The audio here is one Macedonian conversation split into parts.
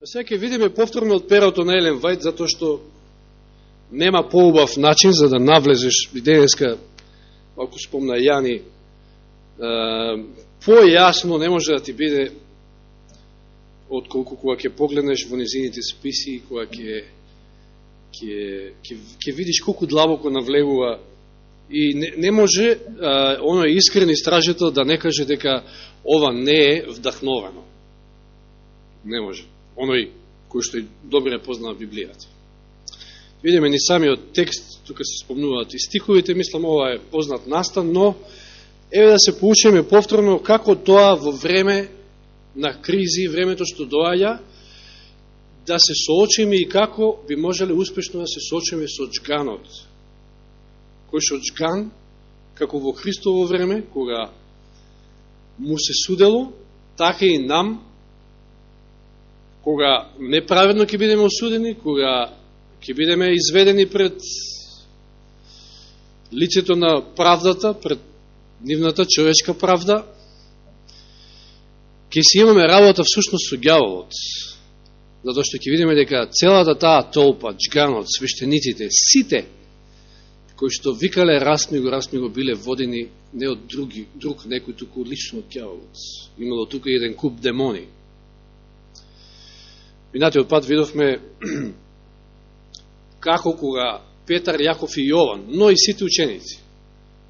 Па сега ќе видиме повторно од перото на Елен Вајд, затоа што нема поубав начин за да навлезеш, и денеска, ако спомна Јани, појасно не може да ти биде отколку кога ќе погледнеш во низините списи, кога ќе ќе ќе ќе видиш колку длабоко навлегува и не, не може а, оној искрен истражител да не каже дека ова не е вдахновено. Не може. Оној кој што и добре познава Библијата. Видиме ни самиот текст, тука се спомнуваат и стиховите, мислам ова е познат настан, но еве да се поучиме повторно како тоа во време на кризи, времето што доаѓа, да се соочиме и како би можеле успешно да се соочиме со джганот. Кој што джган, како во Христово време, кога му се судело, така и нам, кога неправедно ќе бидеме осудени, кога ќе бидеме изведени пред лицето на правдата, пред нивната човечка правда, ќе си имаме работа всушност со гјаволот. Затоа што ќе видиме дека целата таа толпа, джганот, свештениците, сите, кои што викале расни го, расни го, биле водени не од други, друг некој, туку лично од гјаволот. Имало тука еден куп демони. Минатиот пат видовме како кога Петар, Јаков и Јован, но и сите ученици,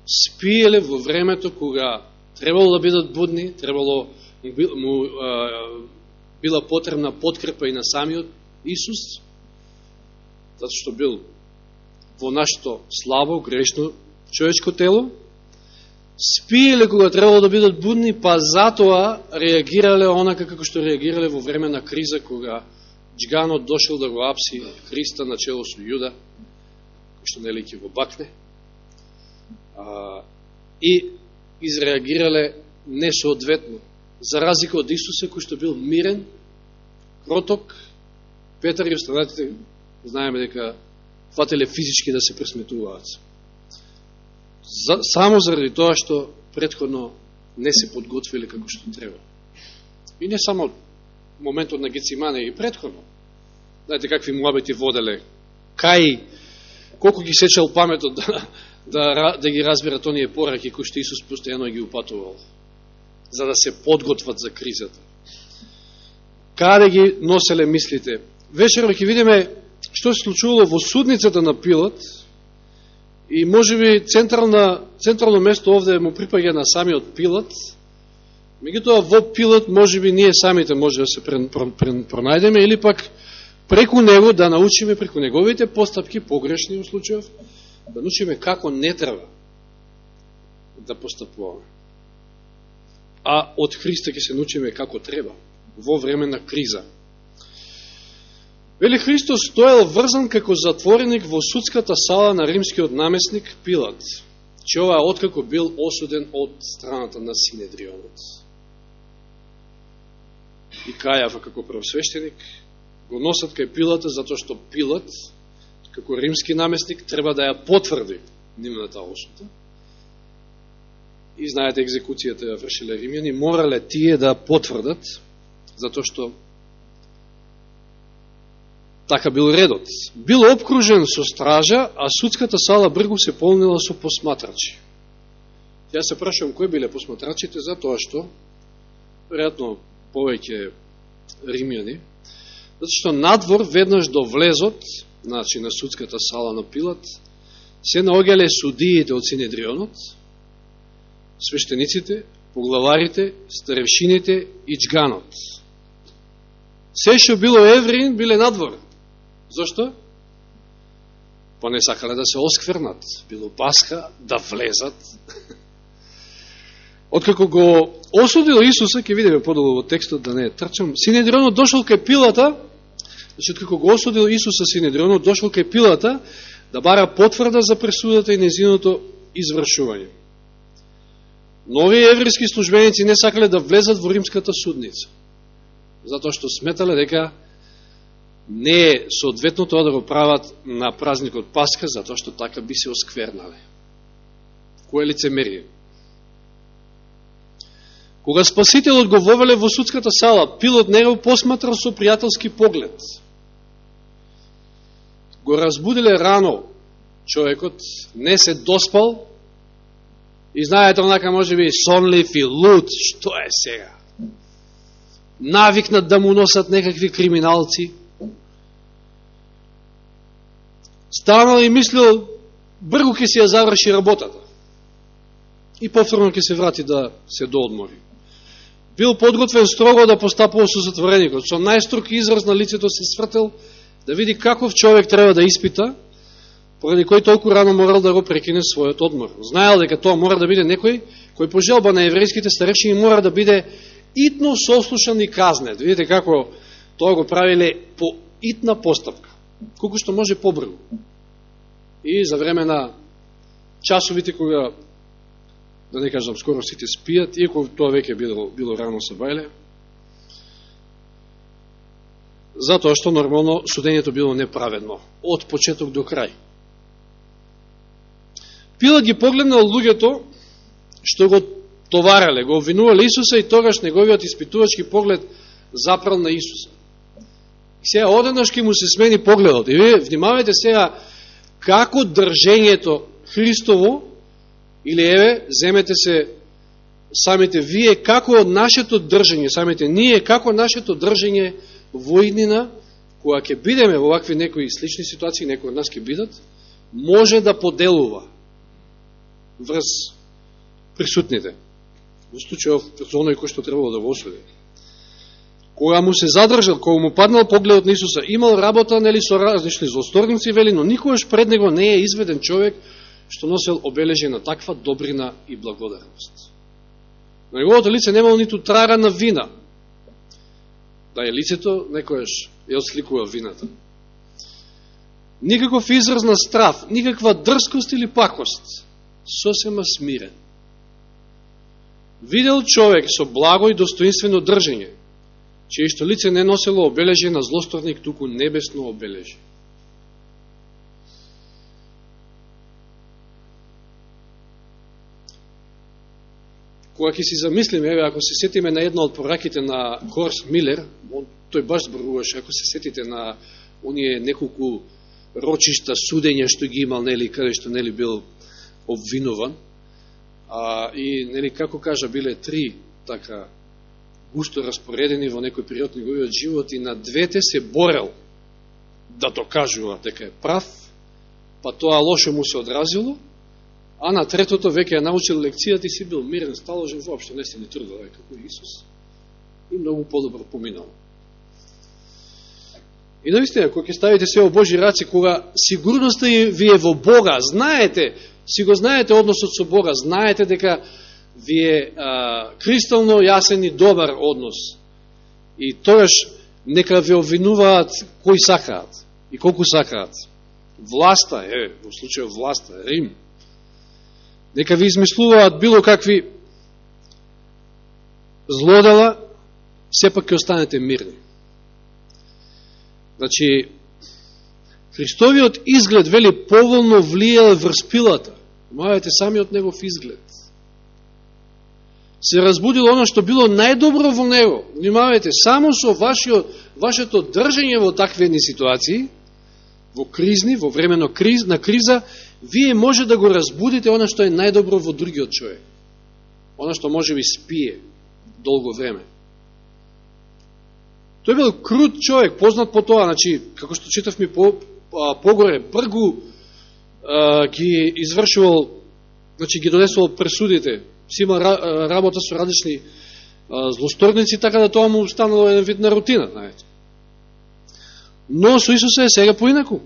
спиеле во времето кога требало да бидат будни, требало му а, била потребна подкрепа и на самиот Исус, затоа што бил во нашето слабо, грешно човечко тело, спиеле кога требало да бидат будни, па затоа реагирале онака како што реагирале во време на криза, кога джганот дошел да го апси Христа на чело со Јуда, кој што нели ќе го бакне, а, и изреагирале несоодветно за разлика од Исусе, кој што бил мирен, кроток, Петар и останатите, знаеме дека фателе физички да се пресметуваат. За, само заради тоа што предходно не се подготвили како што треба. И не само моментот на Гецимане, и предходно. Знаете какви муабети воделе, кај, колку ги сечал паметот да, да, да ги разберат оние пораки кои што Исус постојано ги упатувал за да се подготват за кризата. Каде ги носеле мислите? Вечерва ќе видиме што се случувало во судницата на Пилот? И може би централна, централно место овде му припаѓа на самиот Пилат, меѓутоа во Пилат може би ние самите може да се пронајдеме или пак преку него да научиме, преку неговите постапки, погрешни у случајов, да научиме како не треба да постапуваме а од Христа ќе се научиме како треба, во време на криза. Вели Христос стоел врзан како затвореник во судската сала на римскиот наместник Пилат, че ова откако бил осуден од страната на Синедрионот. И Кајава како правосвещеник го носат кај Пилата затоа што Пилат, како римски наместник, треба да ја потврди нивната осуда и знаете екзекуцијата ја вршиле римјани, морале тие да потврдат, затоа што така бил редот. Бил обкружен со стража, а судската сала бргу се полнила со посматрачи. Ја се прашувам кои биле посматрачите, затоа што, веројатно повеќе римјани, затоа што надвор веднаш до влезот, значи на судската сала на Пилат, се наоѓале судиите од Синедрионот, свештениците, поглаварите, старевшините и джганот. Се што било евреин, биле надвор. Зошто? Па не сакале да се осквернат. Било Пасха да влезат. Откако го осудил Исуса, ќе видиме подолу во текстот, да не трчам, Синедрионот дошол кај Пилата, значи откако го осудил Исуса Синедрионот, дошол кај Пилата да бара потврда за пресудата и незиното извршување. Нови еврейски службеници не сакале да влезат во римската судница, затоа што сметале дека не е соодветно тоа да го прават на празникот Пасха, затоа што така би се осквернале. Кој е лицемерие? Кога Спасителот го вовеле во судската сала, Пилот него посматрал со пријателски поглед. Го разбудиле рано човекот, не се доспал и знаете, онака може би сонлив и луд, што е сега? Навикнат да му носат некакви криминалци. Станал и мислил, бргу ќе си ја заврши работата. И повторно ќе се врати да се доодмори. Бил подготвен строго да постапува со затвореникот. Со најструк израз на лицето се свртел да види каков човек треба да испита, поради кој толку рано морал да го прекине својот одмор. Знаел дека тоа мора да биде некој кој по желба на еврејските старешини мора да биде итно сослушан и казнет. Видите како тоа го правиле по итна постапка. Колку што може побрзо. И за време на часовите кога да не кажам скоро сите спијат, иако тоа веќе било, било рано се бајле, затоа што нормално судењето било неправедно, од почеток до крај. Пилат ги погледнал луѓето што го товарале, го обвинувале Исуса и тогаш неговиот испитувачки поглед запрал на Исуса. И сега одеднаш ке му се смени погледот. И вие внимавајте сега како држењето Христово, или еве, земете се самите вие, како нашето држење, самите ние, како нашето држење во иднина, кога ќе бидеме во вакви некои слични ситуации, некои од нас ќе бидат, може да поделува врз присутните. Во случајов, за оној кој што требало да го осуди. Кога му се задржал, кога му паднал погледот на Исуса, имал работа нели со различни злосторници, вели, но никогаш пред него не е изведен човек што носел обележje на таква добрина и благодарност. На неговото лице немало ниту трага на вина. Да е лицето, некојаш ја отсликува вината. Никаков израз на страв, никаква дрскост или пакост. Сосема смирен видел човек со благо и достоинствено држење, че што лице не носело обележе на злосторник, туку небесно обележе. Кога ќе си замислиме, еве, ако се сетиме на една од пораките на Хорс Милер, он, тој баш зборуваше, ако се сетите на оние неколку рочишта, судења што ги имал, нели, каде што нели бил обвинуван, А, и, нели, како кажа, биле три така густо распоредени во некој период неговиот живот и на двете се борел да докажува дека е прав, па тоа лошо му се одразило, а на третото веќе ја научил лекцијата и си бил мирен, сталожен, воопшто не се ни трудил, како Исус. И многу подобро поминал. И наистина, кога ќе ставите се во Божи раци, кога сигурноста ви е во Бога, знаете си го знаете односот со Бога, знаете дека ви е а, кристално јасен и добар однос. И тогаш нека ви обвинуваат кои сакаат и колку сакаат. Власта, е, во случајот власта, Рим. Нека ви измислуваат било какви злодела, сепак ќе останете мирни. Значи, Христовиот изглед, вели, поволно влијал врз пилата. Внимавајте самиот негов изглед. Се разбудило оно што било најдобро во него. Внимавајте, само со вашиот, вашето држање во такви ситуации, во кризни, во времено криз, на криза, вие може да го разбудите оно што е најдобро во другиот човек. Оно што може би спие долго време. Тој бил крут човек, познат по тоа, значи, како што читавме по, погоре, бргу ги извршувал, значи ги донесувал пресудите, си има работа со различни злосторници, така да тоа му станало еден вид на рутина, знаете. Но со Исуса е сега поинаку.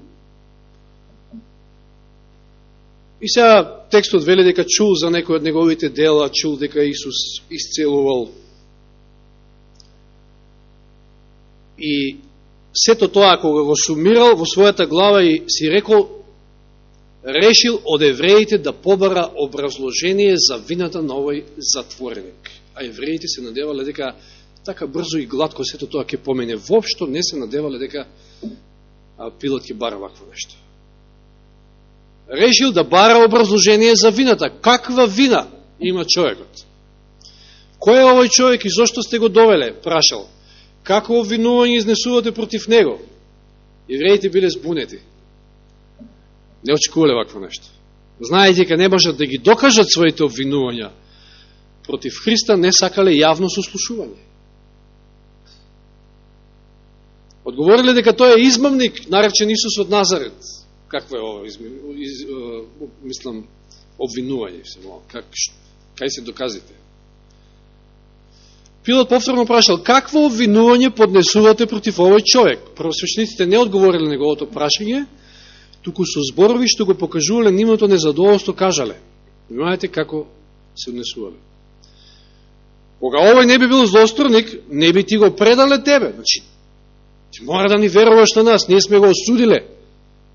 И сега текстот вели дека чул за некој од неговите дела, чул дека Исус исцелувал. И сето тоа, кога го сумирал во својата глава и си рекол, решил од евреите да побара образложение за вината на овој затвореник. А евреите се надевале дека така брзо и гладко сето тоа ќе помене. Вопшто не се надевале дека Пилот ќе бара вакво нешто. Решил да бара образложение за вината. Каква вина има човекот? Кој е овој човек и зошто сте го довеле? Прашал. Како обвинување изнесувате против него? Евреите биле збунети. Не очекувале вакво нешто. Знаете дека не можат да ги докажат своите обвинувања против Христа, не сакале јавно сослушување. Одговориле дека тој е измамник, наречен Исус од Назарет. Какво е ово, из, из, мислам, обвинување? Как, кај се доказите? Пилот повторно прашал, какво обвинување поднесувате против овој човек? Просвечниците не одговориле неговото прашање, туку со зборови што го покажувале нивното незадоволство кажале. Внимавајте како се однесувале. Кога овој не би бил злосторник, не би ти го предале тебе. Значи, ти мора да ни веруваш на нас, ние сме го осудиле.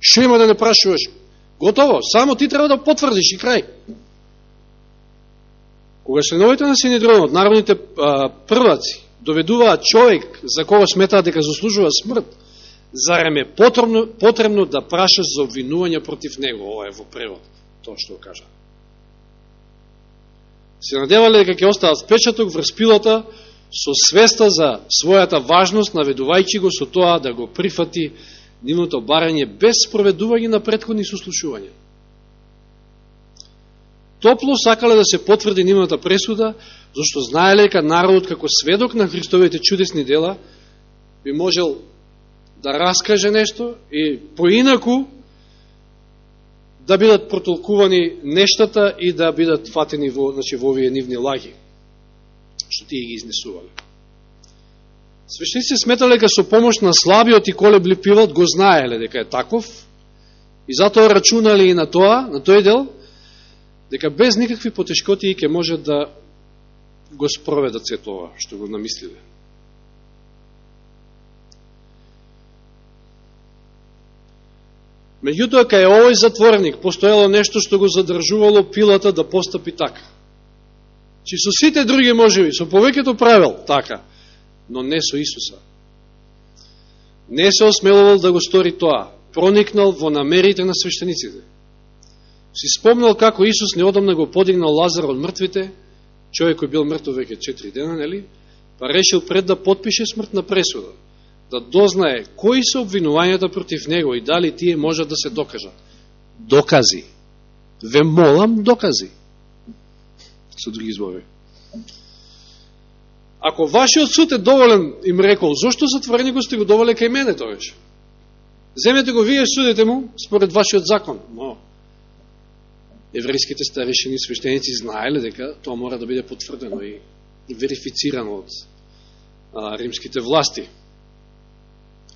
Шо има да не прашуваш? Готово, само ти треба да потврдиш и крај. Кога членовите на Синедронот, народните а, прваци, доведуваат човек за кого сметаат дека заслужува смрт, зарем е потребно, потребно да прашаш за обвинување против него, ова е во превод, тоа што го кажа. Се надевале дека ќе остават впечаток врз пилата со свеста за својата важност, наведувајќи го со тоа да го прифати нивното барање без спроведување на предходни сослушувања. Топло сакале да се потврди нивната пресуда, зашто знаеле дека народот како сведок на Христовите чудесни дела би можел да раскаже нешто и поинаку да бидат протолкувани нештата и да бидат фатени во, значи, во овие нивни лаги, што тие ги изнесувале. Свештеници сметале дека со помош на слабиот и колебли пилот го знаеле дека е таков и затоа рачунали и на тоа, на тој дел, дека без никакви потешкоти ќе може да го спроведат се тоа што го намислиле. Меѓутоа, кај овој затворник постоело нешто што го задржувало пилата да постапи така. Чи со сите други можеви, со повеќето правил така, но не со Исуса. Не се осмелувал да го стори тоа, проникнал во намерите на свештениците. Си спомнал како Исус неодамна го подигнал Лазар од мртвите, човек кој бил мртв веќе 4 дена, нели? Па решил пред да подпише смртна пресуда да дознае кои се обвинувањата против него и дали тие можат да се докажат. Докази. Ве молам, докази. Со други зборови. Ако вашиот суд е доволен, им рекол, зашто го сте го доволе кај мене тоеш? Земете го вие судите му според вашиот закон. Но, еврейските старешени свештеници знаеле дека тоа мора да биде потврдено и верифицирано од а, римските власти.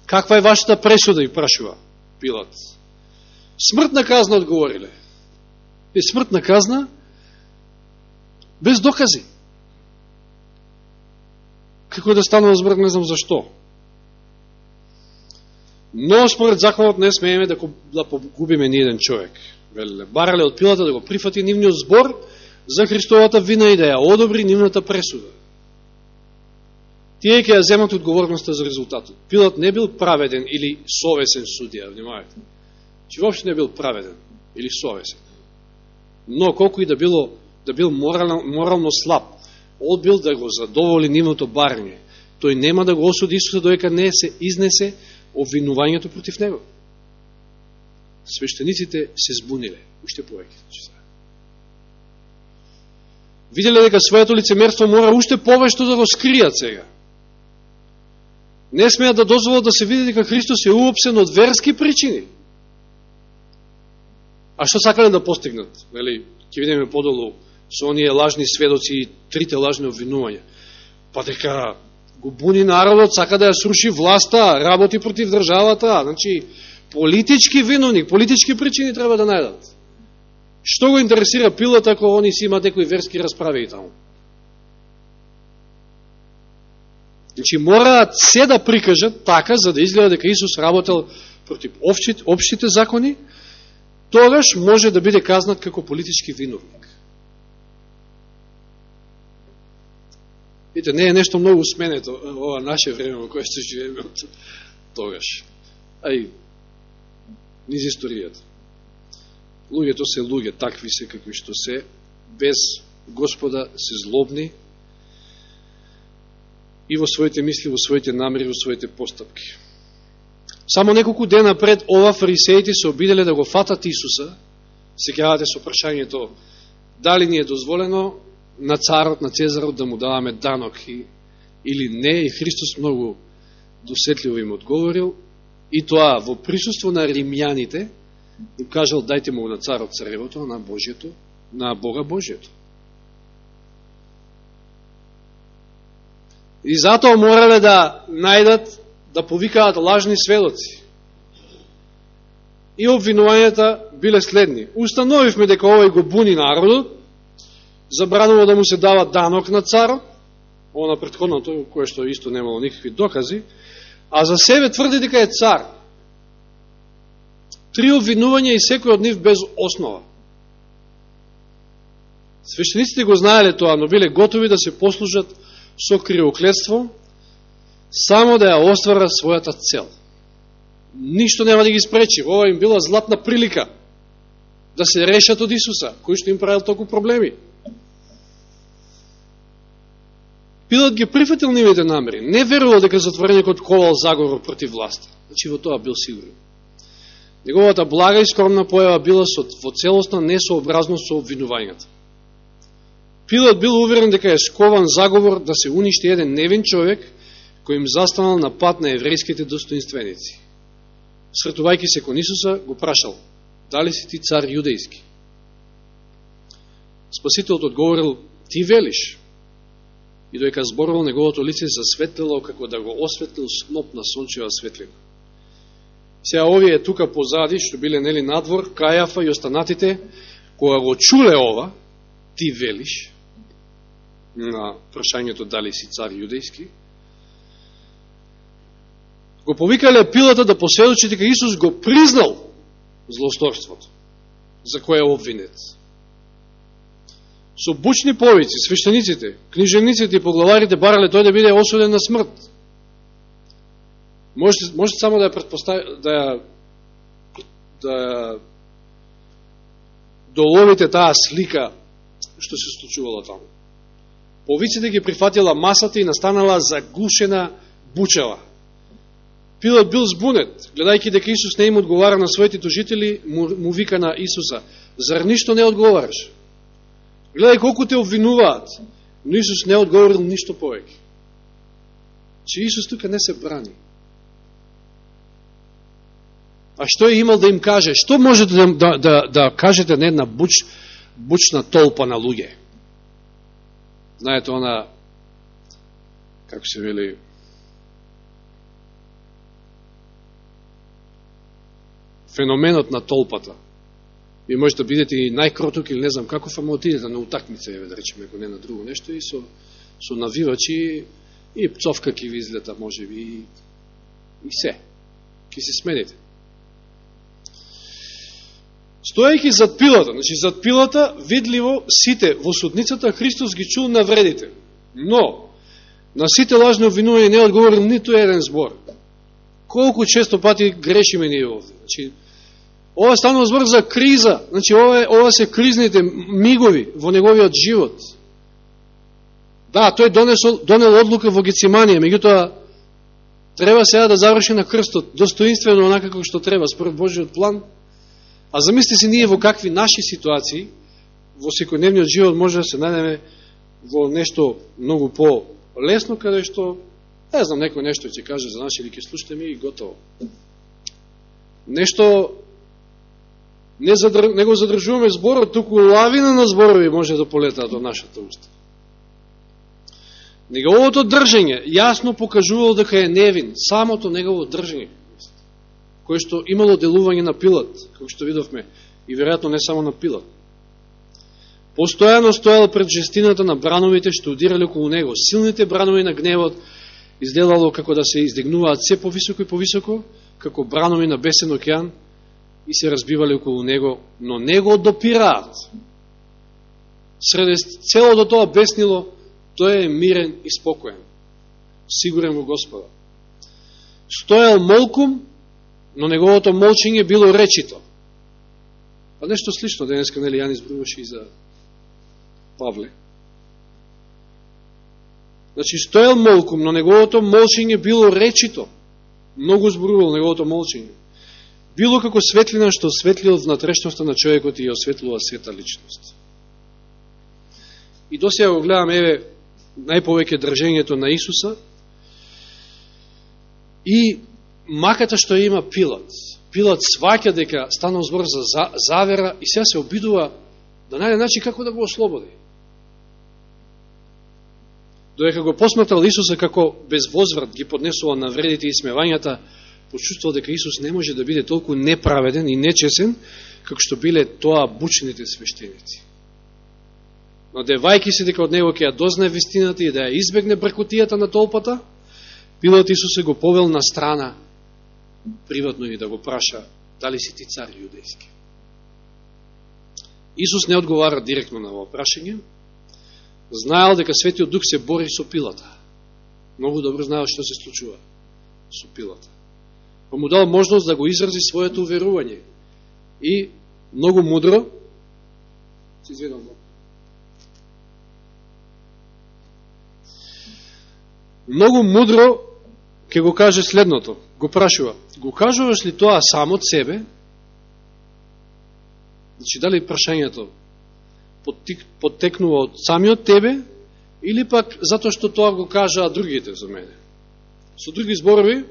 Каква е вашата пресуда, и прашува Пилат. Смртна казна, одговориле. И смртна казна без докази. Како да станува збрат, не знам зашто. Но според законот не смееме да, да погубиме ни еден човек. Велеле, барале од пилата да го прифати нивниот збор за Христовата вина и да ја одобри нивната пресуда тие ќе ја земат одговорноста за резултатот. Пилот не бил праведен или совесен судија, внимавајте. Че воопшто не бил праведен или совесен. Но колку и да било да бил морално, морално слаб, одбил да го задоволи нивното барање. Тој нема да го осуди Исуса доека не се изнесе обвинувањето против него. Свештениците се збуниле, уште повеќе. Значи, Виделе дека своето лицемерство мора уште повешто да го скријат сега не смеат да дозволат да се види дека Христос е уопсен од верски причини. А што сакале да постигнат? Нели, ќе видиме подолу со оние лажни сведоци и трите лажни обвинувања. Па дека го буни народот, сака да ја сруши власта, работи против државата, значи политички виновник, политички причини треба да најдат. Што го интересира пилот ако они си имат некои верски расправи и таму? Значи, мораат се да прикажат така, за да изгледа дека Исус работел против общите, общите закони, тогаш може да биде казнат како политички виновник. Видите, не е нешто многу сменето ова наше време во кое што живееме од тогаш. Ај, низ историјата. Луѓето се луѓе, такви се какви што се, без Господа се злобни, и во своите мисли, во своите намери, во своите постапки. Само неколку дена пред ова фарисеите се обиделе да го фатат Исуса, се кјавате со прашањето дали ни е дозволено на царот, на Цезарот да му даваме данок и, или не, и Христос многу досетливо им одговорил, и тоа во присуство на римјаните, им кажал дајте му на царот царевото, на Божието, на Бога Божието. И затоа морале да најдат, да повикаат лажни сведоци. И обвинувањата биле следни. Установивме дека овој го буни народот, забранува да му се дава данок на царот, ово на предходното, кое што исто немало никакви докази, а за себе тврди дека е цар. Три обвинувања и секој од нив без основа. Свештениците го знаеле тоа, но биле готови да се послужат со криоклетство, само да ја оствара својата цел. Ништо нема да ги спречи. Ова им била златна прилика да се решат од Исуса, кој што им правил толку проблеми. Пилат ги прифатил нивите намери. Не верувал дека затвореникот ковал заговор против власта. Значи во тоа бил сигурен. Неговата блага и скромна појава била со, во целостна несообразност со обвинувањата. Пилот бил уверен дека е скован заговор да се уништи еден невин човек кој им застанал на пат на еврејските достоинственици. Сретувајќи се кон Исуса, го прашал, дали си ти цар јудејски? Спасителот одговорил, ти велиш. И дојка зборувал, неговото лице засветлило како да го осветлил сноп на сончева светлина. Сеја овие тука позади, што биле нели надвор, Кајафа и останатите, кога го чуле ова, ти велиш, на прашањето дали си цар јудејски, го повикале пилата да поседочи дека Исус го признал злосторството, за кое е обвинет. Со бучни повици, свештениците, книжевниците и поглаварите барале тој да биде осуден на смрт. Можете, можете само да ја предпоставите, да ја, да ја доловите таа слика што се случувало таму. Повиците ги прифатила масата и настанала заглушена бучава. Пилот бил збунет, гледајќи дека Исус не им одговара на своите тужители, му, му вика на Исуса, зар ништо не одговараш? Гледај колку те обвинуваат, но Исус не одговорил ништо повеќе. Че Исус тука не се брани. А што е имал да им каже? Што можете да, да, да, да кажете на една буч, бучна толпа на луѓе? Знаете, она, како се вели, феноменот на толпата. Ви можете да бидете и најкроток или не знам како, ама отидете да на утакмица, еве да речеме, ако не на друго нешто, и со, со навивачи и пцовка ки ви излета, може би, и, и се. Ки се смените. Стојајќи зад пилата, значи зад пилата, видливо сите во судницата Христос ги чул навредите. Но, на сите лажни обвинувања не одговорил ниту еден збор. Колку често пати грешиме ние овде. Значи, ова станува збор за криза. Значи, ова, ова се кризните мигови во неговиот живот. Да, тој донесол, донел одлука во Гециманија, меѓутоа, треба сега да заврши на крстот, достоинствено онака како што треба, според Божиот план, А замисли се ние во какви наши ситуации во секојдневниот живот може да се најдеме во нешто многу по-лесно, каде што, не знам, некој нешто ќе каже за нас или ќе слушате ми и готово. Нешто не, задр... не го задржуваме зборот, туку лавина на зборови може да полетаат од нашата уста. Неговото држање јасно покажувало дека е невин, самото негово држање кој што имало делување на пилат, како што видовме, и веројатно не само на пилат. Постојано стоел пред жестината на брановите што удирали околу него. Силните бранови на гневот изделало како да се издигнуваат се повисоко и повисоко, како бранови на бесен океан, и се разбивали околу него, но него допираат. Среде целото тоа беснило, тој е мирен и спокоен, сигурен во Господа. Стоел молкум но неговото молчење било речито. Па нешто слично денеска, нели, Јан избруваше и за Павле. Значи, стоел молкум, но неговото молчење било речито. Многу зборувал неговото молчење. Било како светлина што осветлил внатрешноста на човекот и осветлува света личност. И до сега го гледам, еве, најповеќе држењето на Исуса и маката што има Пилат. Пилат сваќа дека станал збор за завера и сега се обидува да најде начин како да го ослободи. Додека го посматрал Исуса како безвозврат ги поднесува на вредите и смевањата, почувствувал дека Исус не може да биде толку неправеден и нечесен, како што биле тоа бучните свештеници. Надевајки се дека од него ќе ја дознае вистината и да ја избегне бркотијата на толпата, Пилат Исус се го повел на страна приватно и да го праша дали си ти цар јудејски. Исус не одговара директно на ова прашање, знаел дека Светиот Дух се бори со пилата. Многу добро знаел што се случува со пилата. Па му дал можност да го изрази своето уверување. И многу мудро, се изведам многу мудро ќе го каже следното. Го прашува, го кажуваш ли тоа само од себе? Значи, дали прашањето потекнува од самиот тебе, или пак затоа што тоа го кажаа другите за мене. Со други зборови,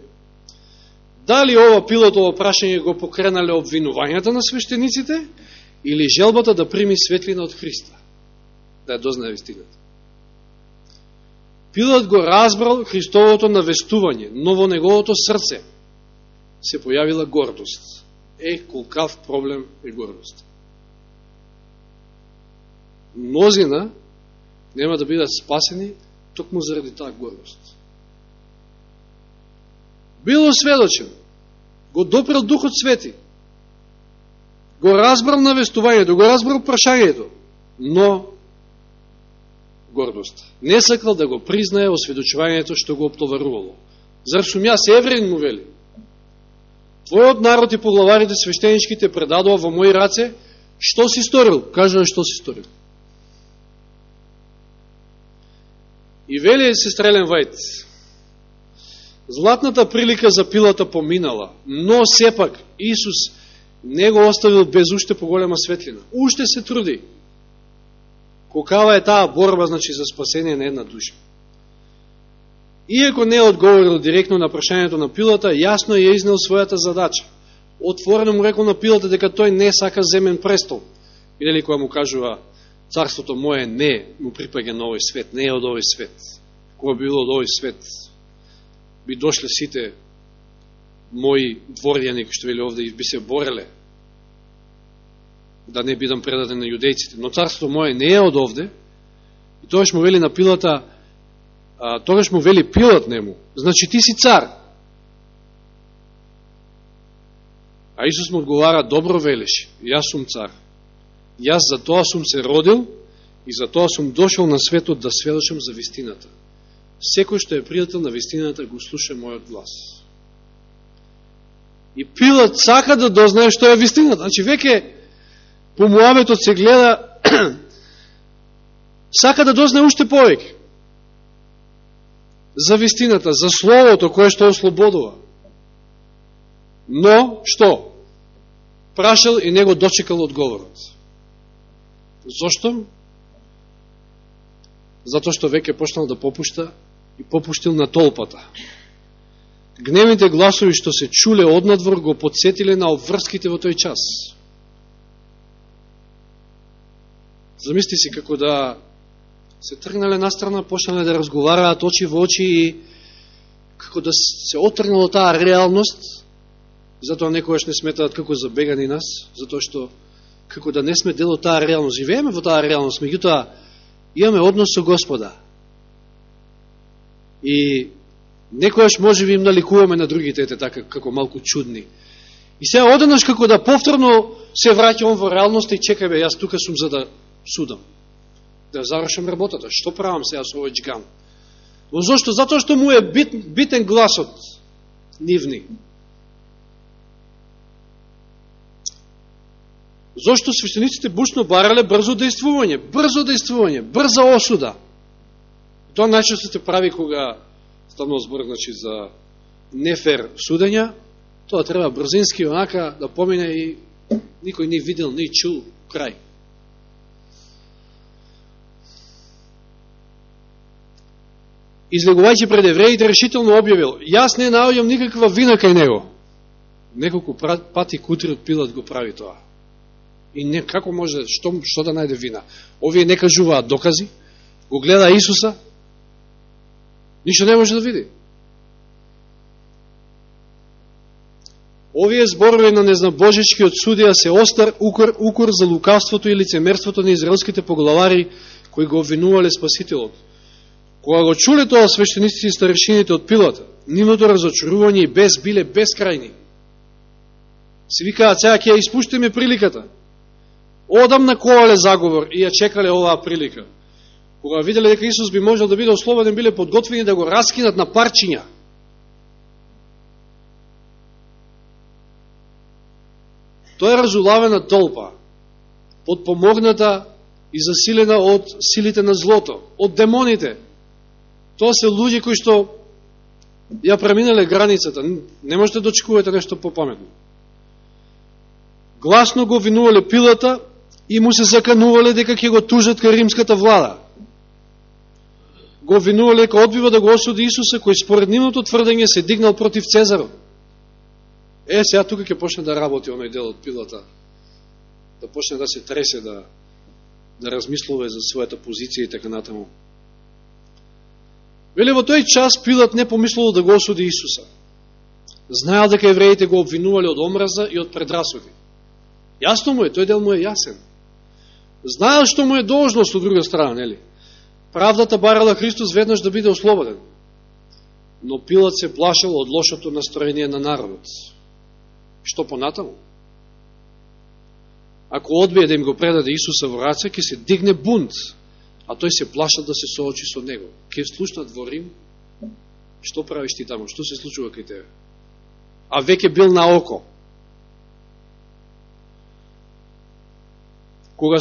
дали ова пилотово прашање го покренале обвинувањата на свештениците, или желбата да прими светлина од Христа, да ја дознае вистината. Пилот го разбрал Христовото навестување, но во неговото срце се појавила гордост. Е, колкав проблем е гордост мнозина нема да бидат спасени токму заради таа гордост. Било сведочен, го допрел Духот Свети, го разбрал навестувањето, го разбрал прашањето, но гордост. Не сакал да го признае осведочувањето што го оптоварувало. Зар сум јас еврин, му вели? Твојот народ и поглаварите свештеничките предадува во моји раце, што си сторил? Кажува што си сторил. И вели се стрелен Вајт, златната прилика за пилата поминала, но сепак Исус не го оставил без уште поголема светлина. Уште се труди. Кокава е таа борба, значи, за спасение на една душа. Иако не е одговорил директно на прашањето на пилата, јасно ја изнел својата задача. Отворено му рекол на пилата дека тој не сака земен престол. Видели која му кажува царството моје не му припаѓа на овој свет, не е од овој свет. Кога било од овој свет, би дошле сите мои дворјани, што вели овде, и би се бореле да не бидам предаден на јудејците. Но царството моје не е од овде, и тогаш му вели на пилата, а, тогаш му вели пилат нему, значи ти си цар. А Исус му одговара, добро велиш, јас сум цар. Јас за тоа сум се родил и за тоа сум дошол на светот да сведочам за вистината. Секој што е пријател на вистината го слуша мојот глас. И Пилат сака да дознае што е вистината. Значи, веќе по Муаметот се гледа сака да дознае уште повеќе за вистината, за Словото кое што ослободува. Но, што? Прашал и него дочекал одговорот. Зошто? Зато што веќе почнал да попушта и попуштил на толпата. Гневните гласови што се чуле однадвор го подсетиле на обврските во тој час. Замисли си како да се тргнале настрана, почнале да разговараат очи во очи и како да се отргнало таа реалност, затоа некојаш не сметаат како забегани нас, затоа што како да не сме дел од таа реалност. Живееме во таа реалност, меѓутоа имаме однос со Господа. И некојаш може би им наликуваме на другите, ете така, како малку чудни. И сега оденаш како да повторно се враќам во реалност и чекај бе, јас тука сум за да судам. Да завршам работата. Што правам сега со овој джиган? Но зашто? Затоа што му е бит, битен гласот нивни. Зошто свештениците бушно барале брзо действување, брзо действување, брза осуда. Тоа најчесто се прави кога станува збор значи, за нефер судења, тоа треба брзински онака да помине и никој не видел, не чул крај. Излегувајќи пред евреите, решително објавил, јас не наоѓам никаква вина кај него. Неколку пати кутриот Пилат го прави тоа. И не, како може, што, што да најде вина? Овие не кажуваат докази, го гледа Исуса, ништо не може да види. Овие зборови на незнабожечкиот судија се остар укор, укор за лукавството и лицемерството на израелските поглавари кои го обвинувале Спасителот. Кога го чуле тоа свештениците и старешините од пилата, нивното разочарување и без биле бескрајни. Се викаат, сега ќе ја испуштиме приликата. Одам на ковале заговор и ја чекале оваа прилика. Кога виделе дека Исус би можел да биде ослободен, биле подготвени да го раскинат на парчиња. Тоа е разулавена толпа, подпомогната и засилена од силите на злото, од демоните. Тоа се луѓе кои што ја преминале границата. Не можете да очекувате нешто попаметно. Гласно го винувале пилата и му се заканувале дека ќе го тужат кај римската влада. Го винувале дека одбива да го осуди Исуса, кој според нивното тврдење се дигнал против Цезарот. Е, сега тука ќе почне да работи оној дел од пилата, да почне да се тресе, да, да размислува за својата позиција и така натаму. Вели, во тој час Пилат не помислувал да го осуди Исуса. Знаел дека евреите го обвинувале од омраза и од предрасуди. Јасно му е, тој дел му е јасен. Знаел што му е должност од друга страна, нели? Правдата барала Христос веднаш да биде ослободен. Но Пилат се плашал од лошото настроение на народот. Што понатаму? Ако одбие да им го предаде Исуса во раце, ќе се дигне бунт, а тој се плашал да се соочи со него. Ке слушнат во Рим, што правиш ти таму, што се случува кај тебе? А веќе бил на око. Кога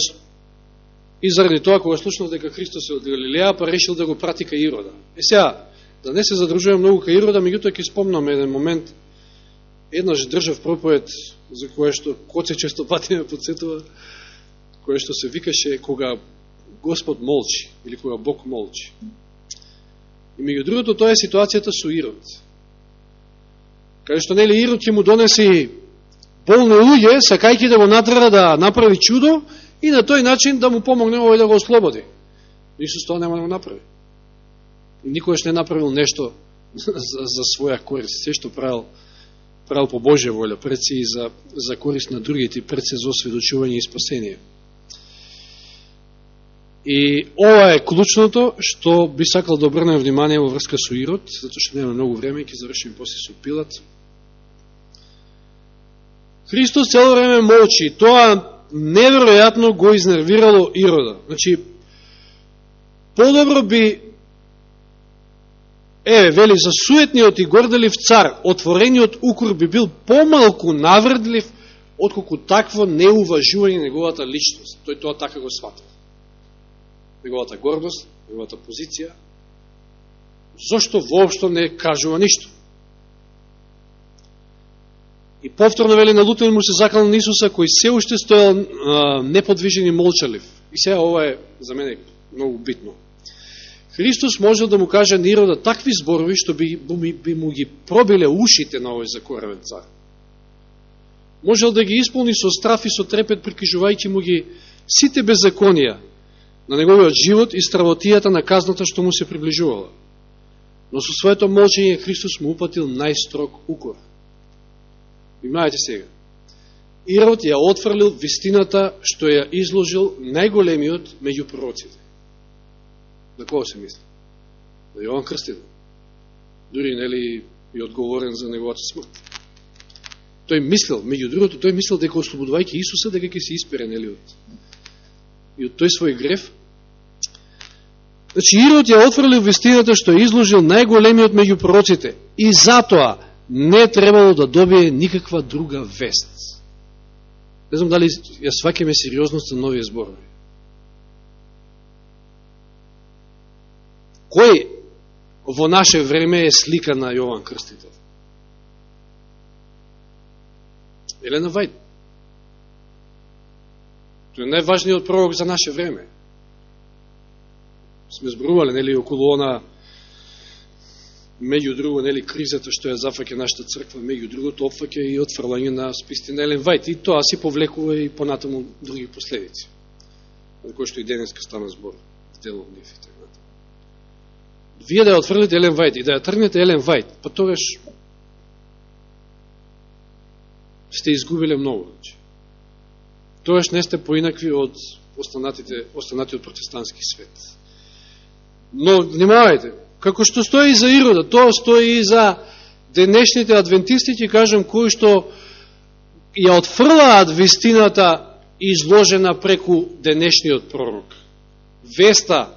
и заради тоа, кога слушнал дека Христос е од Галилеја, па решил да го прати кај Ирода. Е сега, да не се задружуваме многу кај Ирода, меѓутоа ќе спомнам еден момент, еднаш држав проповед за кое што коце често пати ме подсетува, кое што се викаше кога Господ молчи или кога Бог молчи. И меѓу другото тоа е ситуацијата со Ирод. Каде што нели Ирод ќе му донеси болни луѓе, сакајќи да го натрера да направи чудо и на тој начин да му помогне овој да го ослободи. Исус тоа нема да го направи. И никојаш не направил нешто за, за своја корист. Се што правил правил по Божја волја, пред се и за, за корист на другите, пред се за осведочување и спасение. И ова е клучното што би сакал да обрнем внимание во врска со Ирод, затоа што нема многу време, и ќе завршим после со Пилат. Христос цело време молчи. Тоа неверојатно го изнервирало Ирода. Значи, подобро би Е, вели, за суетниот и горделив цар, отворениот укор би бил помалку наврдлив, отколку такво неуважување неговата личност. Тој тоа така го сватил. Неговата гордост, неговата позиција. Зошто воопшто не кажува ништо? И повторно вели на Лутен му се закал на Исуса, кој се уште стоял неподвижен и молчалив. И сега ова е за мене многу битно. Христос можел да му каже на Ирода такви зборови, што би, би, би му ги пробиле ушите на овој закоравен цар. Можел да ги исполни со страф и со трепет, прикажувајќи му ги сите беззаконија на неговиот живот и стравотијата на казната што му се приближувала. Но со своето молчење Христос му упатил најстрог укор. Внимавајте сега. Ирод ја отфрлил вистината што ја изложил најголемиот меѓу пророците. На кого се мисли? На Јован Крстител. Дури, нели, и одговорен за неговата смрт. Тој мислил, меѓу другото, тој мислил дека ослободувајќи Исуса, дека ќе се испере, нели, од, и од тој свој греф. Значи, Ирод ја отфрлил вистината што е изложил најголемиот меѓу пророците и затоа не требало да добие никаква друга вест. Не знам дали ја свакеме сериозност на новија зборови. Кој во наше време е слика на Јован Крстител? Елена Вајд. Тој е најважниот пророк за наше време. Сме збрували, нели, околу она меѓу друго, нели, кризата што ја зафаќа нашата црква, меѓу другото опфаќа и отфрлање на списти на Елен Вајт. И тоа се повлекува и понатаму други последици. на кои што и денеска стана збор, делов нив и така. Вие да ја отфрлите Елен Вајт и да ја тргнете Елен Вајт, па тогаш сте изгубиле многу. Значи. Тогаш не сте поинакви од останатите, останати од протестантски свет. Но, внимавајте, како што стои и за Ирода, тоа стои и за денешните адвентисти, ќе кажам, кои што ја отфрлаат вистината изложена преку денешниот пророк. Веста,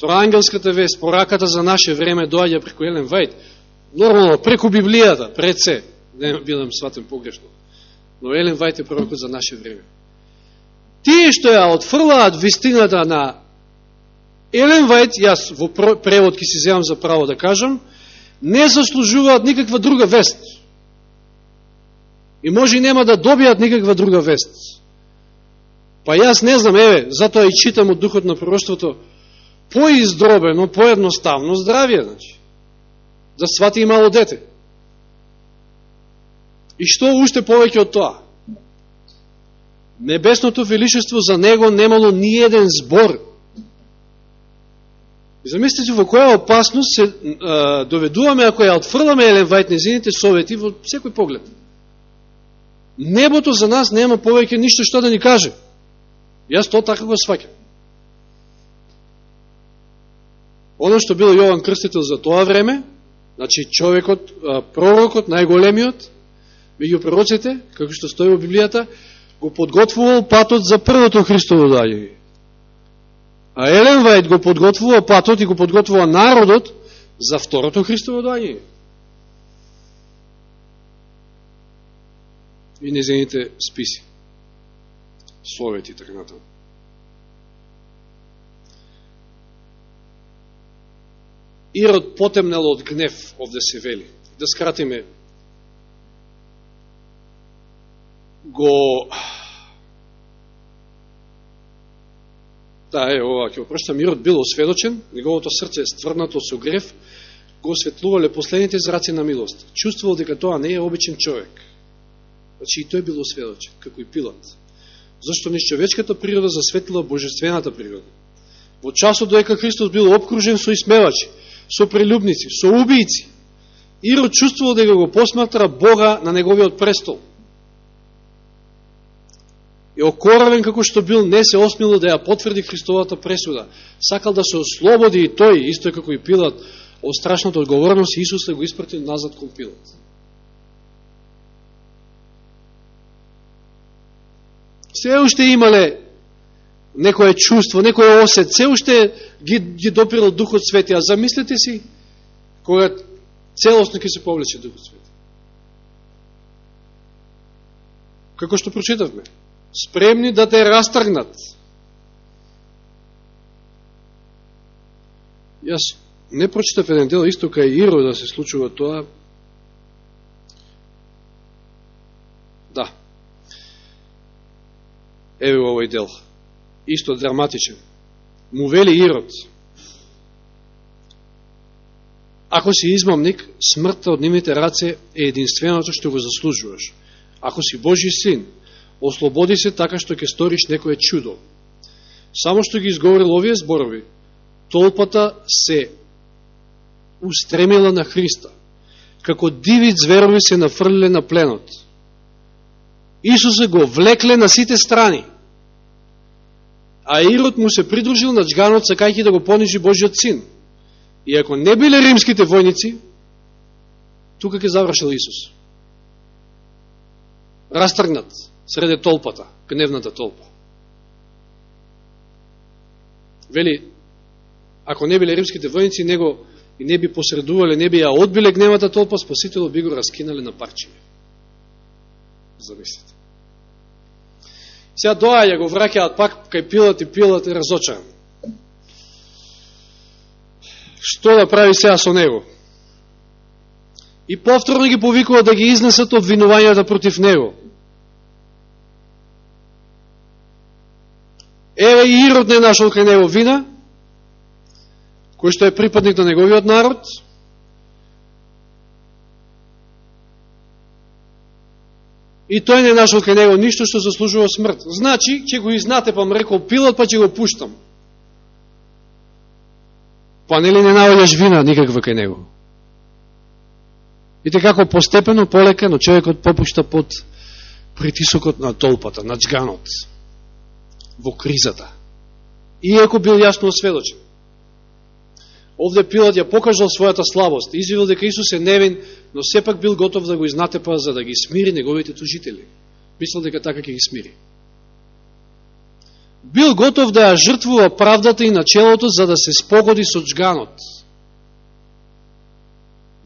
тоа ангелската вест, пораката за наше време доаѓа преку Елен Вајд. Нормално, преку Библијата, пред се, не бидам сватен погрешно. Но Елен Вајд е пророкот за наше време. Тие што ја отфрлаат вистината на Елен Вајт, јас во превод ки си земам за право да кажам, не заслужуваат никаква друга вест. И може и нема да добијат никаква друга вест. Па јас не знам, еве, затоа и читам од Духот на пророќството, поиздробено, поедноставно здравје, значи. Да свати и мало дете. И што уште повеќе од тоа? Небесното величество за него немало ни еден збор замислите во која опасност се а, доведуваме ако ја отфрламе Елен Вајт незините совети во секој поглед. Небото за нас нема повеќе ништо што да ни каже. Јас тоа така го сваќам. Оно што било Јован Крстител за тоа време, значи човекот, пророкот, најголемиот, меѓу пророците, како што стои во Библијата, го подготвувал патот за првото Христово дајање. А Елен Вајд го подготвува патот и го подготвува народот за второто Христово доаѓање. И незените списи, совети и така натаму. Ирод потемнел од гнев, овде се вели. Да скратиме, го Да, е, ова, ќе опрошта, мирот бил осведочен, неговото срце е стврнато со греф, го осветлувале последните зраци на милост. Чувствувал дека тоа не е обичен човек. Значи и тој бил осведочен, како и Пилат. Зашто низ човечката природа засветлила божествената природа. Во часот доека Христос бил обкружен со исмевачи, со прелюбници, со убијци, Ирод чувствувал дека го посматра Бога на неговиот престол е окоравен како што бил, не се осмило да ја потврди Христовата пресуда. Сакал да се ослободи и тој, исто како и Пилат, од страшната одговорност, Исус да го испрати назад кон Пилат. Се уште имале некое чувство, некое осет, се уште ги, ги допирал Духот Свети, а замислете си, кога целосно ќе се повлече Духот Свети. Како што прочитавме спремни да те растргнат. Јас не прочитав еден дел, исто кај Иро да се случува тоа. Да. Еве овој дел. Исто драматичен. Му вели Ирод. Ако си измамник, смртта од нивните раце е единственото што го заслужуваш. Ако си Божи син, ослободи се така што ќе сториш некое чудо. Само што ги изговорил овие зборови, толпата се устремила на Христа, како диви зверови се нафрлиле на пленот. Исусе го влекле на сите страни, а Ирод му се придружил на джганот сакајќи да го понижи Божиот син. И ако не биле римските војници, тука ќе завршил Исус. Растргнат среде толпата, гневната толпа. Вели, ако не биле римските војници, него и не би посредувале, не би ја одбиле гневната толпа, спаситело би го раскинале на парчиме. Замислите. Сега доаѓа го враќаат пак кај пилат и пилат е разочаран. што да прави сега со него. И повторно ги повикува да ги изнесат обвинувањата против него. Еве и Ирод не нашол кај него вина, кој што е припадник на неговиот народ, и тој не нашол кај него ништо што заслужува смрт. Значи, ќе го изнатепам, рекол Пилот, па ќе го пуштам. Па нели не наоѓаш вина никаква кај него? Видите така, како постепено, полека, но човекот попушта под притисокот на толпата, на джганот, во кризата. Иако бил јасно осведочен. Овде Пилат ја покажал својата слабост, извивил дека Исус е невин, но сепак бил готов да го изнатепа за да ги смири неговите тужители. Мислил дека така ќе ги смири. Бил готов да ја жртвува правдата и началото за да се спогоди со джганот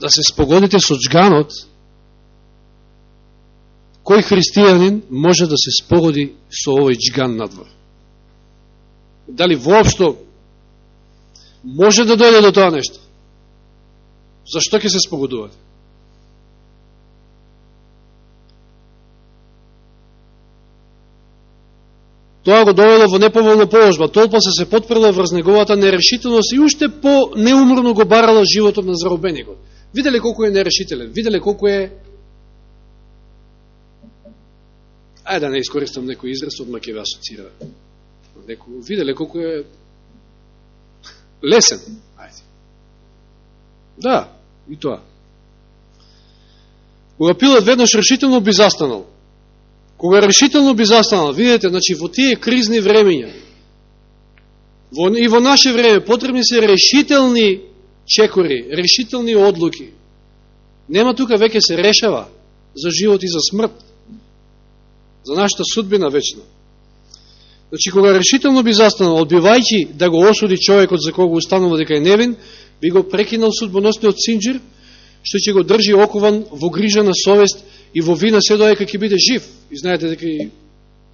да се спогодите со джганот, кој христијанин може да се спогоди со овој джган надвор? Дали воопшто може да дојде до тоа нешто? Зашто ќе се спогодувате? Тоа го довело во неповолна положба. Толпа се се подпрела врз неговата нерешителност и уште по неуморно го барала животот на заробеникот. Виделе колку е нерешителен, виделе колку е Ајде да не искористам некој израз од ке асоцира. Неко, виделе колку е лесен. Ајде. Да, и тоа. Кога Пилат веднаш решително би застанал, кога решително би застанал, видите, значи во тие кризни времења, во, и во наше време потребни се решителни чекори, решителни одлуки. Нема тука веќе се решава за живот и за смрт, за нашата судбина вечна. Значи, кога решително би застанал, одбивајќи да го осуди човекот за кого устанува дека е невин, би го прекинал судбоносниот синджир, што ќе го држи окован во грижа на совест и во вина се доека ќе биде жив. И знаете дека и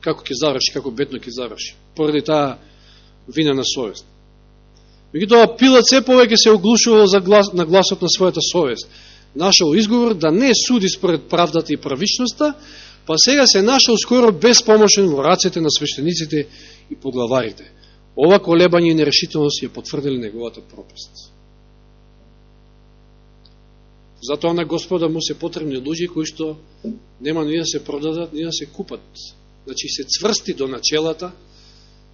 како ќе заврши, како бедно ќе заврши, поради таа вина на совест. Меѓутоа, Пилат се повеќе се оглушувал за глас, на гласот на својата совест. Нашел изговор да не суди според правдата и правичноста, па сега се нашол скоро безпомошен во рацете на свештениците и поглаварите. Ова колебање и нерешителност ја потврдили неговата пропаст. Затоа на Господа му се потребни луѓи кои што нема ни да се продадат, ни да се купат. Значи се цврсти до начелата,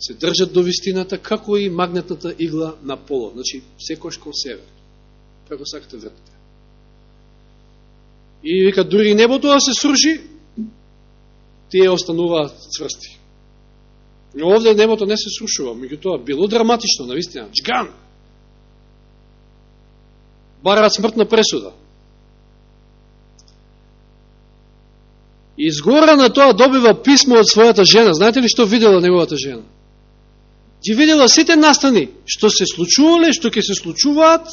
се држат до вистината, како и магнетната игла на поло, Значи, секојаш кон себе. Како сакате вртите. И вика, дури небото да се сруши, тие остануваат цврсти. Но овде небото не се срушува, меѓутоа било драматично, навистина, джган. Бараат смртна пресуда. И изгора на тоа добива писмо од својата жена. Знаете ли што видела неговата жена? ги видела сите настани, што се случувале, што ќе се случуваат,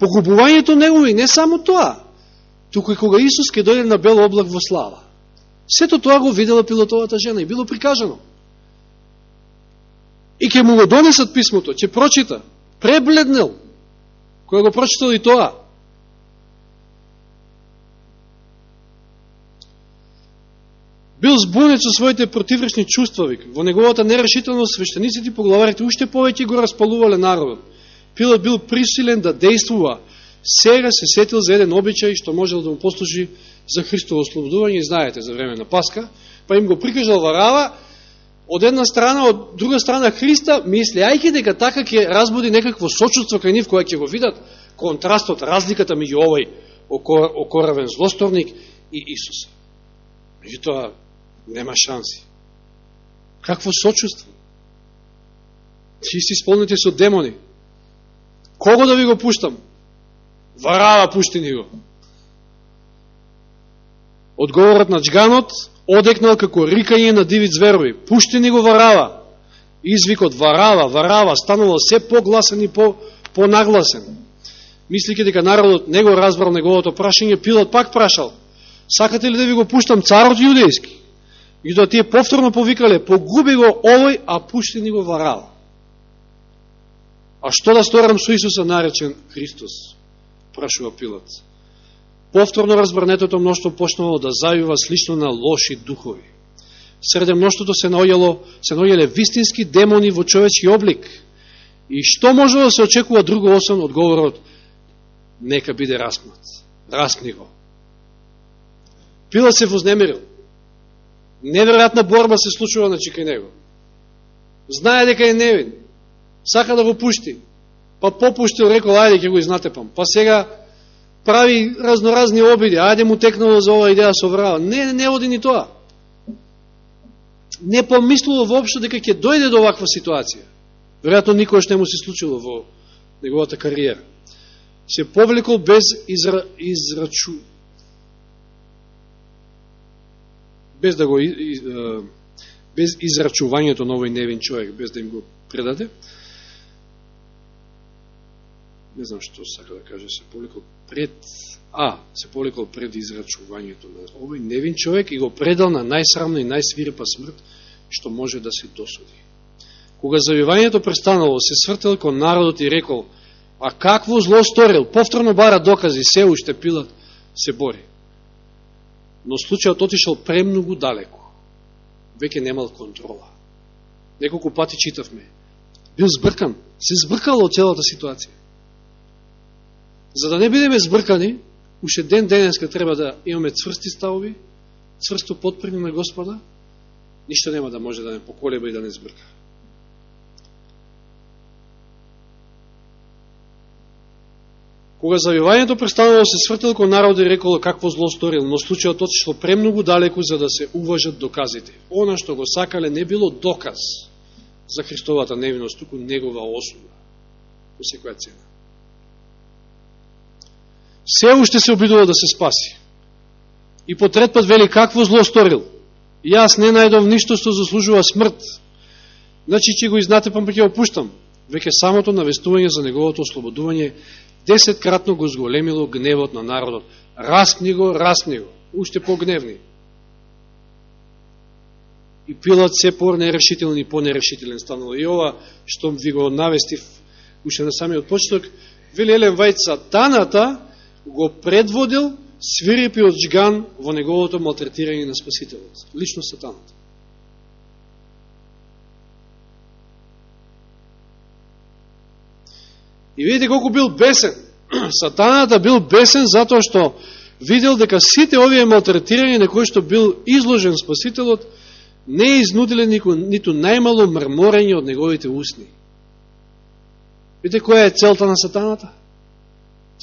погубувањето негови, не само тоа, туку и кога Исус ќе дојде на бел облак во слава. Сето тоа го видела пилотовата жена и било прикажано. И ќе му го донесат писмото, ќе прочита, пребледнел, кој го прочитал и тоа. бил збунет со своите противречни чувства, вик. Во неговата нерешителност свештениците и поглаварите уште повеќе го распалувале народот. Пилот бил присилен да действува. Сега се сетил за еден обичај што можел да му послужи за Христово ослободување, знаете, за време на Паска, па им го прикажал Варава, од една страна, од друга страна Христа, мислејќи дека така ќе разбуди некакво сочувство кај нив, која ќе го видат контрастот, разликата меѓу овој окоравен злосторник и Исуса. Меѓутоа, нема шанси. Какво сочувство? Ти си сполнете со демони. Кого да ви го пуштам? Варава пушти ни го. Одговорот на джганот одекнал како рикање на диви зверови. Пуштени го Варава. Извикот Варава, Варава станало се погласен и по, понагласен. Мислики дека народот не го разбрал неговото прашање, Пилот пак прашал. Сакате ли да ви го пуштам царот јудејски? И да тие повторно повикале, погуби го овој, а пуштени го варава. А што да сторам со Исуса наречен Христос? Прашува Пилот. Повторно разбрнетото мноштво почнало да завива слично на лоши духови. Среде мноштото се наоѓало, се наоѓале вистински демони во човечки облик. И што може да се очекува друго осен одговорот? нека биде распнат. Распни го. Пилат се вознемирил. Неверојатна борба се случува на кај него. Знае дека е невин. Сака да го пушти. Па попуштил, рекол, ајде, ќе го изнатепам. Па сега прави разноразни обиди, ајде му текнало за ова идеја со врава. Не, не оди ни тоа. Не помислува воопшто дека ќе дојде до оваква ситуација. Веројатно никош не му се случило во неговата кариера. Се повлекол без изра, израчу, без да го без израчувањето на овој невин човек, без да им го предаде. Не знам што сака да каже, се повлекол пред а, се повлекол пред израчувањето на овој невин човек и го предал на најсрамна и најсвирепа смрт што може да се досуди. Кога завивањето престанало, се свртел кон народот и рекол, а какво зло сторил, повторно бара докази, се уште пилат се бори но случајот отишел премногу далеко. Веќе немал контрола. Неколку пати читавме. Бил збркан. Се збркало од целата ситуација. За да не бидеме збркани, уште ден денеска треба да имаме цврсти ставови, цврсто подпрени на Господа, ништо нема да може да не поколеба и да не збрка. Кога завивањето престанало да се свртел кон народ и рекол какво зло сторил, но случајот отишло премногу далеку за да се уважат доказите. Она што го сакале не било доказ за Христовата невиност, туку негова осуда по секоја цена. Се уште се обидува да се спаси. И по трет пат вели какво зло сторил. Јас не најдов ништо што заслужува смрт. Значи ќе го изнатепам па ќе опуштам. Веќе самото навестување за неговото ослободување десеткратно го зголемило гневот на народот. Распни го, распни го. Уште погневни. И Пилат се по-нерешителен и по-нерешителен станал. И ова, што ви го навестив уште на самиот почеток, вели Елен Вајд, таната, го предводил свирепиот джган во неговото малтретирање на Спасителот. Лично сатаната. И видите колку бил бесен. Сатаната бил бесен затоа што видел дека сите овие малтретирања на кои што бил изложен Спасителот не изнудиле нико, ниту најмало мрморење од неговите усни. Видите која е целта на сатаната?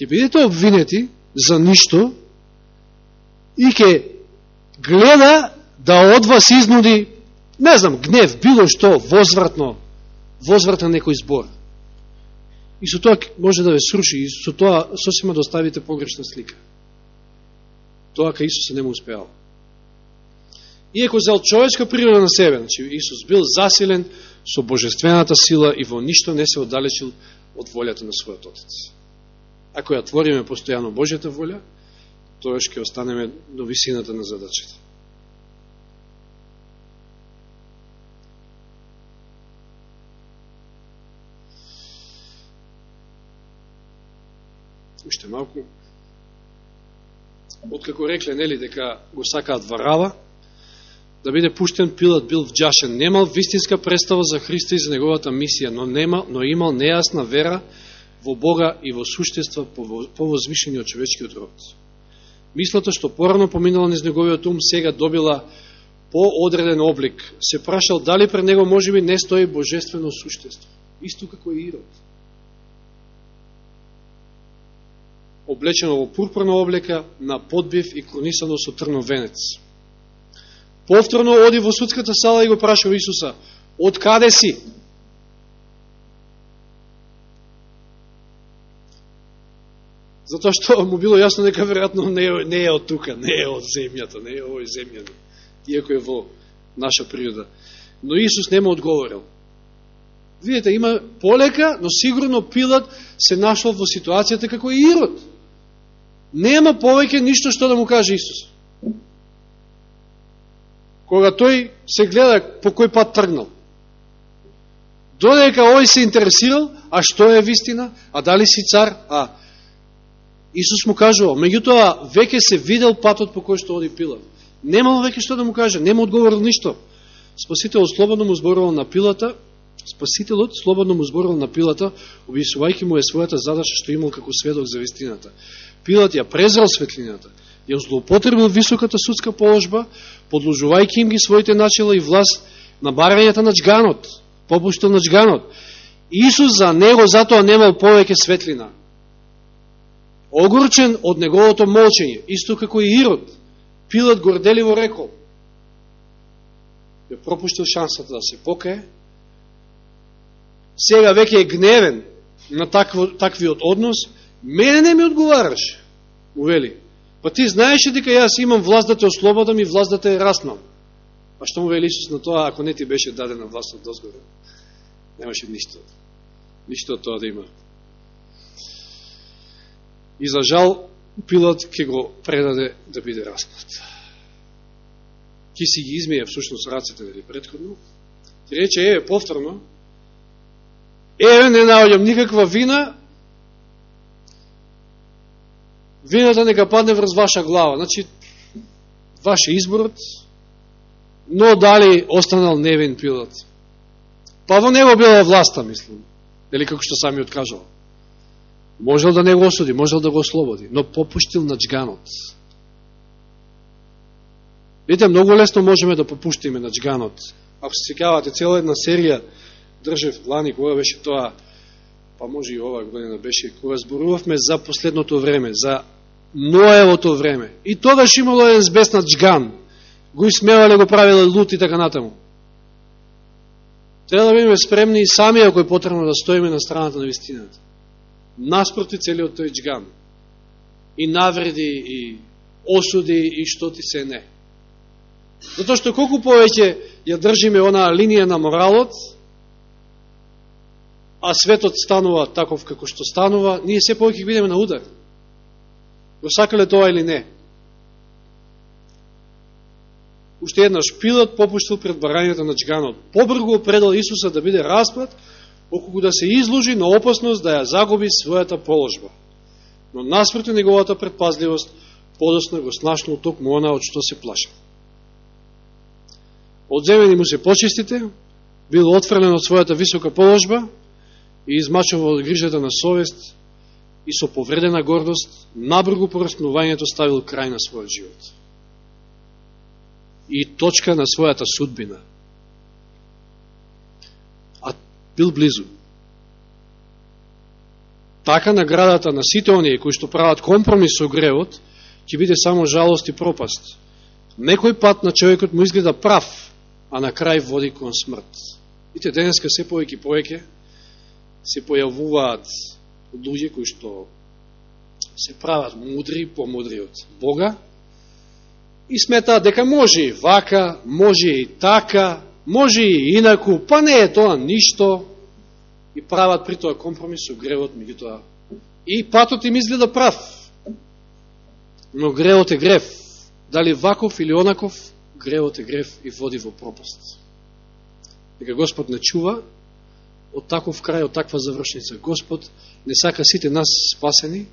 Ќе бидете обвинети за ништо и ќе гледа да од вас изнуди, не знам, гнев, било што, возвратно, возвратен некој збор и со тоа може да ве сруши, и со тоа сосема да оставите погрешна слика. Тоа кај Исус не му успеал. Иеко зел човечка природа на себе, значи Исус бил засилен со божествената сила и во ништо не се оддалечил од волјата на својот Отец. Ако ја твориме постојано Божјата волја, тоа ќе останеме до висината на задачата. уште малку. Откако рекле, нели, дека го сакаат варава, да биде пуштен, Пилат бил вджашен. Немал вистинска представа за Христа и за неговата мисија, но, нема, но имал нејасна вера во Бога и во суштества повозвишени од човечкиот род. Мислата што порано поминала низ неговиот ум, сега добила поодреден облик. Се прашал дали пред него можеби не стои божествено суштество. Исто како и Ирод. облечено во пурпурна облека, на подбив и кронисано со трнов венец. Повторно оди во судската сала и го прашува Исуса, од каде си? Затоа што му било јасно дека веројатно не е, не е од тука, не е од земјата, не е овој земјан, иако е во наша природа. Но Исус нема одговорил. Видете, има полека, но сигурно Пилат се нашол во ситуацијата како и Ирод. Нема повеќе ништо што да му каже Исус. Кога тој се гледа по кој пат тргнал. Додека овој се интересирал, а што е вистина, а дали си цар, а Исус му кажувал, меѓутоа веќе се видел патот по кој што оди Пилат. Немало веќе што да му каже, нема одговорил ништо. Спасителот слободно му зборувал на Пилата, Спасителот слободно му зборувал на Пилата, обисувајќи му е својата задача што имал како сведок за вистината. Пилат ја презрал светлината, ја злоупотребил високата судска положба, подложувајќи им ги своите начела и власт на барањата на джганот, попуштил на джганот. Исус за него затоа немал повеќе светлина. Огорчен од неговото молчење, исто како и Ирод, Пилат горделиво рекол, ја пропуштил шансата да се покае, сега веќе е гневен на такво, таквиот однос, мене не ми одговараш, му вели. Па ти знаеш дека јас имам власт да те ослободам и власт да те раснам. А што му вели Исус на тоа, ако не ти беше дадена власт од дозгоре? Немаше ништо. Ништо од тоа да има. И за жал, Пилат ќе го предаде да биде распнат. Ки си ги измеја всушност раците, нели, предходно. Ти рече, е, повторно, еве, не наоѓам никаква вина, вината нека падне врз ваша глава. Значи, ваш изборот, но дали останал невин Пилат? Па во него била власта, мислам. Дели како што сами откажал. Можел да не го осуди, можел да го ослободи, но попуштил на джганот. Видите, многу лесно можеме да попуштиме на джганот. Ако се секавате, цела една серија држев лани, кога беше тоа, па може и ова година беше, кога зборувавме за последното време, за Ноевото време. И тогаш имало еден збеснат джган. Го исмевале, го правиле лут и така натаму. Треба да бидеме спремни и сами, ако е потребно да стоиме на страната на вистината наспроти целиот тој джган. И навреди, и осуди, и што ти се не. Затоа што колку повеќе ја држиме онаа линија на моралот, а светот станува таков како што станува, ние се повеќе бидеме на удар. Го сакале тоа или не? Уште еднаш пилот попуштил пред барањето на джганот. Побргу предал Исуса да биде распад, околку да се изложи на опасност да ја загуби својата положба. Но наспроти неговата предпазливост, подосна го снашнал токму она од што се плаша. Одземени му се почистите, бил отфрлен од својата висока положба и измачувал од грижата на совест и со повредена гордост, набргу по распнувањето ставил крај на својот живот. И точка на својата судбина – бил близу. Така наградата на сите оние кои што прават компромис со гревот, ќе биде само жалост и пропаст. Некој пат на човекот му изгледа прав, а на крај води кон смрт. Ите денеска се повеќе повеќе се појавуваат луѓе кои што се прават мудри, помудри од Бога и сметаат дека може и вака, може и така, може и инаку, па не е тоа ништо, и прават при тоа компромис со гревот, меѓу тоа. И патот им изгледа прав, но гревот е грев. Дали ваков или онаков, гревот е грев и води во пропаст. Дека Господ не чува од таков крај, од таква завршница. Господ не сака сите нас спасени,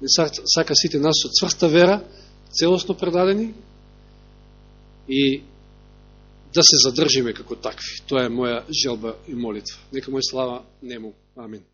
не сака сите нас со цврста вера, целосно предадени и да се задржиме како такви. Тоа е моја желба и молитва. Нека мој слава нему. Амин.